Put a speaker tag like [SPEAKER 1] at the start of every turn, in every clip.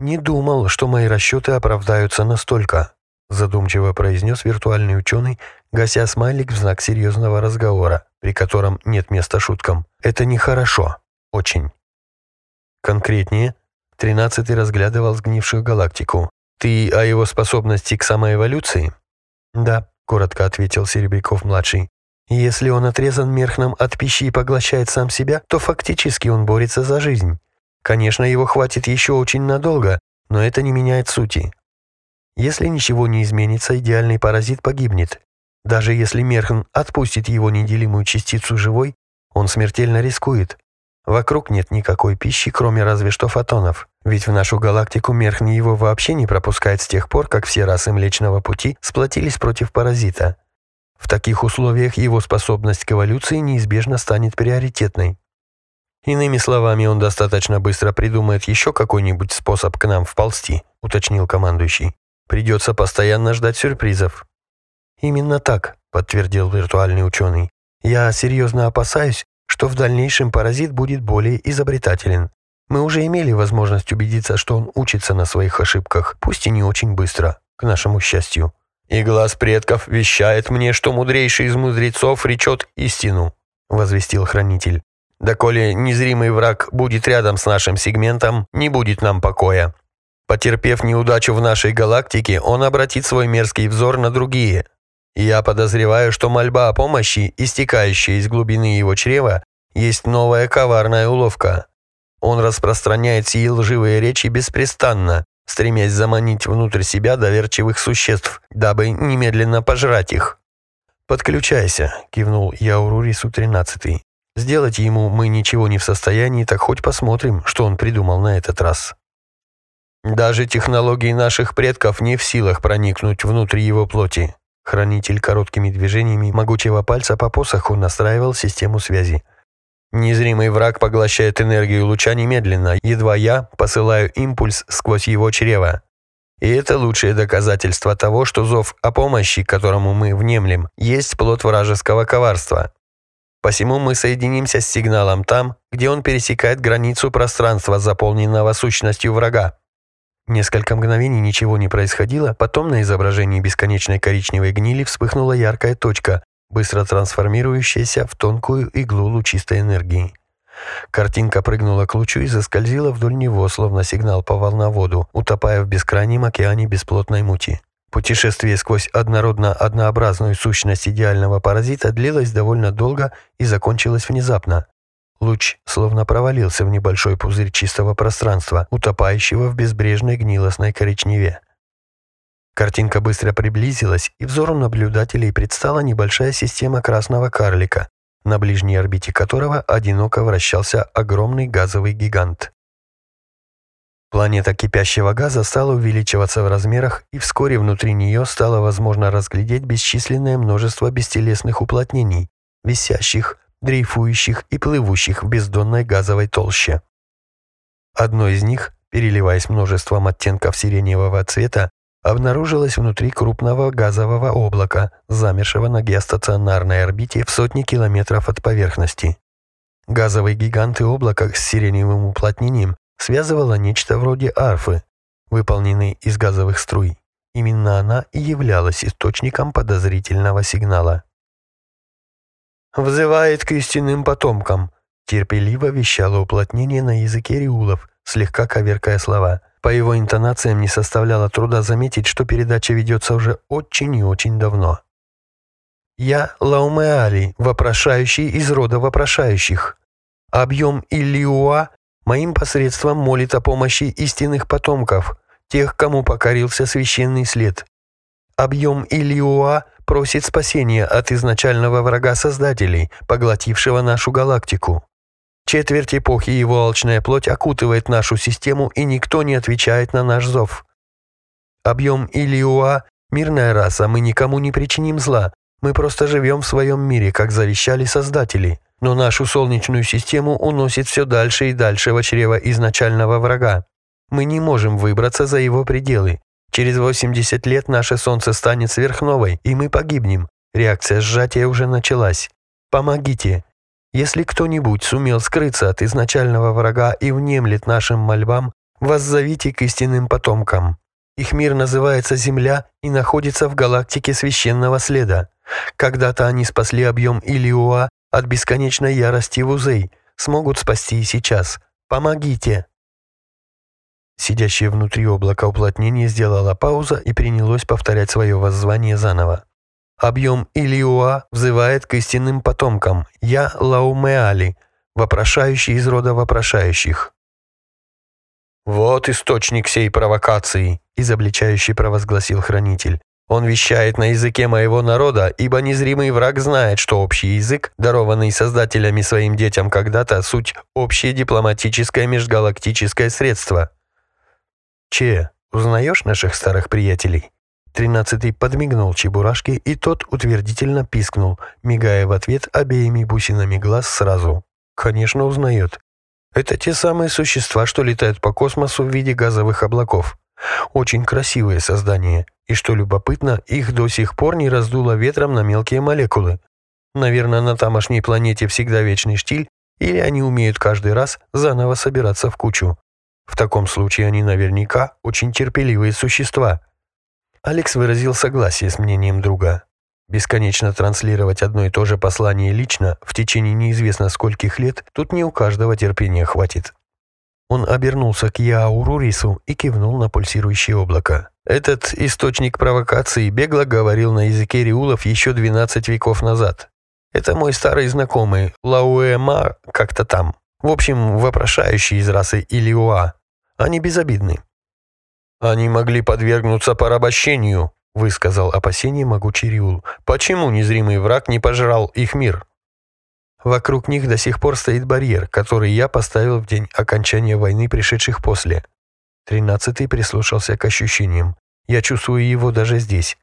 [SPEAKER 1] «Не думал, что мои расчеты оправдаются настолько», задумчиво произнес виртуальный ученый, гася смайлик в знак серьезного разговора, при котором нет места шуткам. «Это нехорошо. Очень». Конкретнее, тринадцатый разглядывал сгнившую галактику. «Ты о его способности к самоэволюции?» «Да», — коротко ответил Серебряков-младший. «Если он отрезан мерхном от пищи и поглощает сам себя, то фактически он борется за жизнь. Конечно, его хватит еще очень надолго, но это не меняет сути. Если ничего не изменится, идеальный паразит погибнет. Даже если Мерхн отпустит его неделимую частицу живой, он смертельно рискует. Вокруг нет никакой пищи, кроме разве что фотонов. Ведь в нашу галактику Мерхн его вообще не пропускает с тех пор, как все расы Млечного Пути сплотились против паразита. В таких условиях его способность к эволюции неизбежно станет приоритетной. Иными словами, он достаточно быстро придумает еще какой-нибудь способ к нам вползти, уточнил командующий. Придется постоянно ждать сюрпризов. Именно так, подтвердил виртуальный ученый. Я серьезно опасаюсь, что в дальнейшем паразит будет более изобретателен. Мы уже имели возможность убедиться, что он учится на своих ошибках, пусть и не очень быстро, к нашему счастью. «И глаз предков вещает мне, что мудрейший из мудрецов речет истину», — возвестил хранитель. Доколе незримый враг будет рядом с нашим сегментом, не будет нам покоя. Потерпев неудачу в нашей галактике, он обратит свой мерзкий взор на другие. Я подозреваю, что мольба о помощи, истекающая из глубины его чрева, есть новая коварная уловка. Он распространяет сии лживые речи беспрестанно, стремясь заманить внутрь себя доверчивых существ, дабы немедленно пожрать их. «Подключайся», — кивнул Яурурису тринадцатый. Сделать ему мы ничего не в состоянии, так хоть посмотрим, что он придумал на этот раз. Даже технологии наших предков не в силах проникнуть внутрь его плоти. Хранитель короткими движениями могучего пальца по посоху настраивал систему связи. Незримый враг поглощает энергию луча немедленно, едва я посылаю импульс сквозь его чрево. И это лучшее доказательство того, что зов о помощи, которому мы внемлем, есть плод вражеского коварства. Посему мы соединимся с сигналом там, где он пересекает границу пространства, заполненного сущностью врага. Несколько мгновений ничего не происходило, потом на изображении бесконечной коричневой гнили вспыхнула яркая точка, быстро трансформирующаяся в тонкую иглу лучистой энергии. Картинка прыгнула к лучу и заскользила вдоль него, словно сигнал по волноводу, утопая в бескрайнем океане бесплотной мути. Путешествие сквозь однородно-однообразную сущность идеального паразита длилось довольно долго и закончилось внезапно. Луч словно провалился в небольшой пузырь чистого пространства, утопающего в безбрежной гнилостной коричневе. Картинка быстро приблизилась, и взору наблюдателей предстала небольшая система красного карлика, на ближней орбите которого одиноко вращался огромный газовый гигант. Планета кипящего газа стала увеличиваться в размерах, и вскоре внутри нее стало возможно разглядеть бесчисленное множество бестелесных уплотнений, висящих, дрейфующих и плывущих в бездонной газовой толще. Одно из них, переливаясь множеством оттенков сиреневого цвета, обнаружилось внутри крупного газового облака, замершего на геостационарной орбите в сотни километров от поверхности. Газовый гигант и облако с сиреневым уплотнением связывала нечто вроде арфы, выполненной из газовых струй. Именно она и являлась источником подозрительного сигнала. «Взывает к истинным потомкам», — терпеливо вещало уплотнение на языке риулов, слегка коверкая слова. По его интонациям не составляло труда заметить, что передача ведется уже очень и очень давно. «Я Лаумеали, вопрошающий из рода вопрошающих. Объем Илиуа Моим посредством молит о помощи истинных потомков, тех, кому покорился священный след. Объем Илиуа просит спасения от изначального врага Создателей, поглотившего нашу галактику. Четверть эпохи его алчная плоть окутывает нашу систему, и никто не отвечает на наш зов. Объем Илиуа – мирная раса, мы никому не причиним зла, мы просто живем в своем мире, как завещали Создатели но нашу Солнечную систему уносит все дальше и дальше в чрево изначального врага. Мы не можем выбраться за его пределы. Через 80 лет наше Солнце станет сверхновой, и мы погибнем. Реакция сжатия уже началась. Помогите. Если кто-нибудь сумел скрыться от изначального врага и внемлет нашим мольбам, воззовите к истинным потомкам. Их мир называется Земля и находится в галактике священного следа. Когда-то они спасли объем Илиуа от бесконечной ярости Вузей, смогут спасти и сейчас. Помогите!» Сидящее внутри облака уплотнения сделала пауза и принялось повторять свое воззвание заново. Объем Илиуа взывает к истинным потомкам. Я Лаумеали, вопрошающий из рода вопрошающих. «Вот источник сей провокации», — изобличающий провозгласил хранитель. «Он вещает на языке моего народа, ибо незримый враг знает, что общий язык, дарованный создателями своим детям когда-то, суть общее дипломатическое межгалактическое средство». «Че, узнаешь наших старых приятелей?» Тринадцатый подмигнул Чебурашке, и тот утвердительно пискнул, мигая в ответ обеими бусинами глаз сразу. «Конечно, узнает. Это те самые существа, что летают по космосу в виде газовых облаков. Очень красивые создания, и, что любопытно, их до сих пор не раздуло ветром на мелкие молекулы. Наверное, на тамошней планете всегда вечный штиль, или они умеют каждый раз заново собираться в кучу. В таком случае они наверняка очень терпеливые существа, Алекс выразил согласие с мнением друга. Бесконечно транслировать одно и то же послание лично в течение неизвестно скольких лет тут не у каждого терпения хватит. Он обернулся к Яурурису и кивнул на пульсирующее облако. Этот источник провокации бегло говорил на языке риулов еще 12 веков назад. Это мой старый знакомый, Лауэма как-то там. В общем, вопрошающий из расы Илиуа. Они безобидны. «Они могли подвергнуться порабощению», — высказал опасение могучий Риул. «Почему незримый враг не пожрал их мир?» «Вокруг них до сих пор стоит барьер, который я поставил в день окончания войны, пришедших после». Тринадцатый прислушался к ощущениям. «Я чувствую его даже здесь.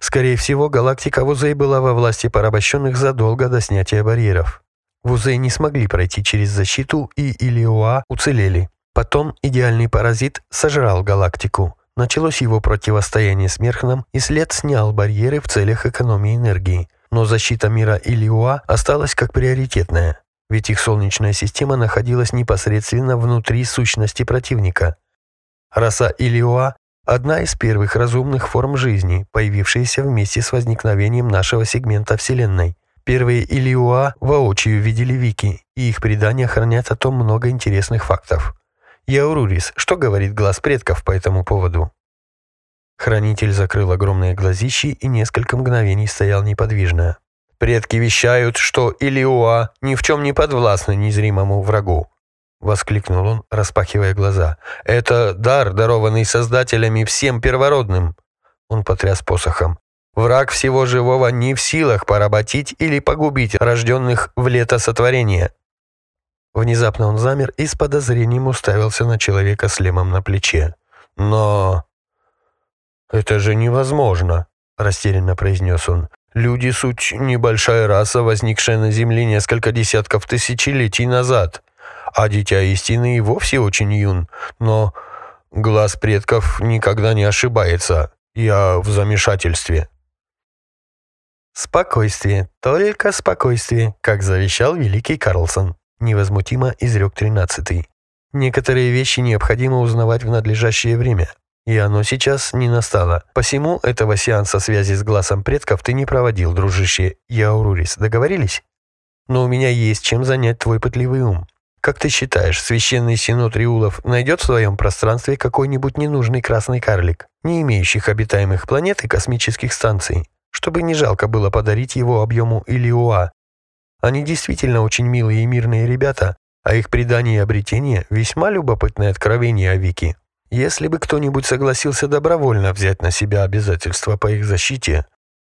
[SPEAKER 1] Скорее всего, галактика Вузей была во власти порабощенных задолго до снятия барьеров. Вузей не смогли пройти через защиту, и Илиоа уцелели. Потом идеальный паразит сожрал галактику. Началось его противостояние с Мерхном, и след снял барьеры в целях экономии энергии. Но защита мира Илиуа осталась как приоритетная, ведь их солнечная система находилась непосредственно внутри сущности противника. Раса Илиуа – одна из первых разумных форм жизни, появившаяся вместе с возникновением нашего сегмента Вселенной. Первые Илиуа воочию видели Вики, и их предания хранят о том много интересных фактов. Яурурис, что говорит глаз предков по этому поводу?» Хранитель закрыл огромные глазищи и несколько мгновений стоял неподвижно. «Предки вещают, что Илиуа ни в чем не подвластны незримому врагу», — воскликнул он, распахивая глаза. «Это дар, дарованный создателями всем первородным». Он потряс посохом. «Враг всего живого не в силах поработить или погубить рожденных в лето сотворения. Внезапно он замер и с подозрением уставился на человека с лемом на плече. «Но...» «Это же невозможно», — растерянно произнес он. «Люди — суть небольшая раса, возникшая на Земле несколько десятков тысячелетий назад, а Дитя Истины и вовсе очень юн, но глаз предков никогда не ошибается. Я в замешательстве». «Спокойствие, только спокойствие», как завещал великий Карлсон невозмутимо изрек тринадцатый. Некоторые вещи необходимо узнавать в надлежащее время, и оно сейчас не настало. Посему этого сеанса связи с глазом предков ты не проводил, дружище Яурурис. Договорились? Но у меня есть чем занять твой пытливый ум. Как ты считаешь, священный синод Риулов найдет в своем пространстве какой-нибудь ненужный красный карлик, не имеющих обитаемых планет и космических станций, чтобы не жалко было подарить его объему Илиуа они действительно очень милые и мирные ребята, а их предание и обретение – весьма любопытное откровение о Вике. Если бы кто-нибудь согласился добровольно взять на себя обязательства по их защите...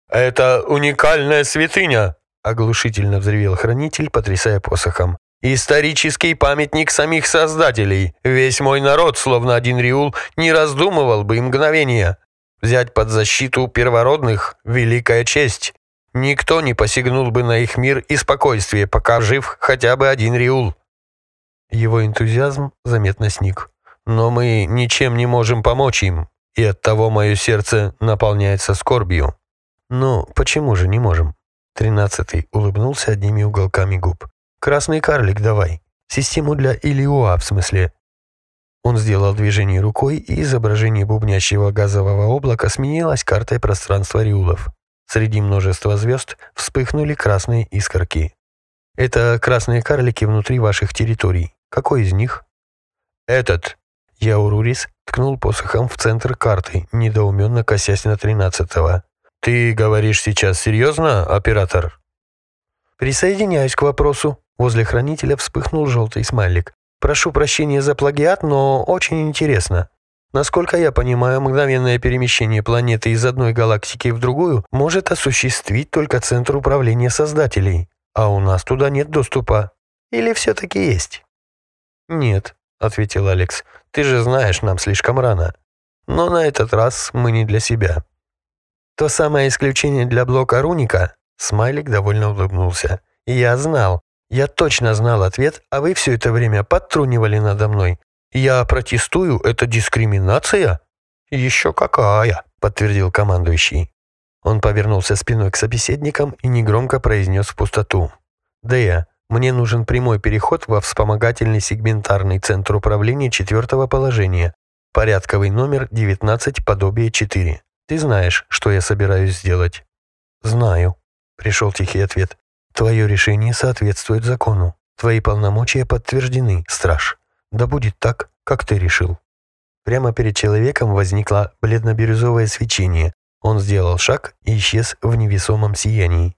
[SPEAKER 1] «Это уникальная святыня!» – оглушительно взревел хранитель, потрясая посохом. «Исторический памятник самих создателей. Весь мой народ, словно один Риул, не раздумывал бы и мгновения. Взять под защиту первородных – великая честь. Никто не посягнул бы на их мир и спокойствие, пока жив хотя бы один Риул. Его энтузиазм заметно сник. Но мы ничем не можем помочь им, и оттого мое сердце наполняется скорбью. Ну, почему же не можем? Тринадцатый улыбнулся одними уголками губ. Красный карлик давай. Систему для Илиуа, в смысле. Он сделал движение рукой, и изображение бубнящего газового облака сменилось картой пространства Риулов. Среди множества звезд вспыхнули красные искорки. Это красные карлики внутри ваших территорий. Какой из них? Этот. Яурурис ткнул посохом в центр карты, недоуменно косясь на тринадцатого. «Ты говоришь сейчас серьезно, оператор?» «Присоединяюсь к вопросу». Возле хранителя вспыхнул желтый смайлик. Прошу прощения за плагиат, но очень интересно. Насколько я понимаю, мгновенное перемещение планеты из одной галактики в другую может осуществить только Центр управления Создателей, а у нас туда нет доступа. Или все-таки есть? «Нет», — ответил Алекс, — «ты же знаешь, нам слишком рано. Но на этот раз мы не для себя». «То самое исключение для блока Руника?» Смайлик довольно улыбнулся. «Я знал, я точно знал ответ, а вы все это время подтрунивали надо мной. Я протестую, это дискриминация? Еще какая, подтвердил командующий. Он повернулся спиной к собеседникам и негромко произнес в пустоту. «Дея, мне нужен прямой переход во вспомогательный сегментарный центр управления четвертого положения, порядковый номер 19, подобие 4. Ты знаешь, что я собираюсь сделать?» «Знаю», — пришел тихий ответ. Твое решение соответствует закону. Твои полномочия подтверждены, страж. Да будет так, как ты решил». Прямо перед человеком возникло бледно-бирюзовое свечение. Он сделал шаг и исчез в невесомом сиянии.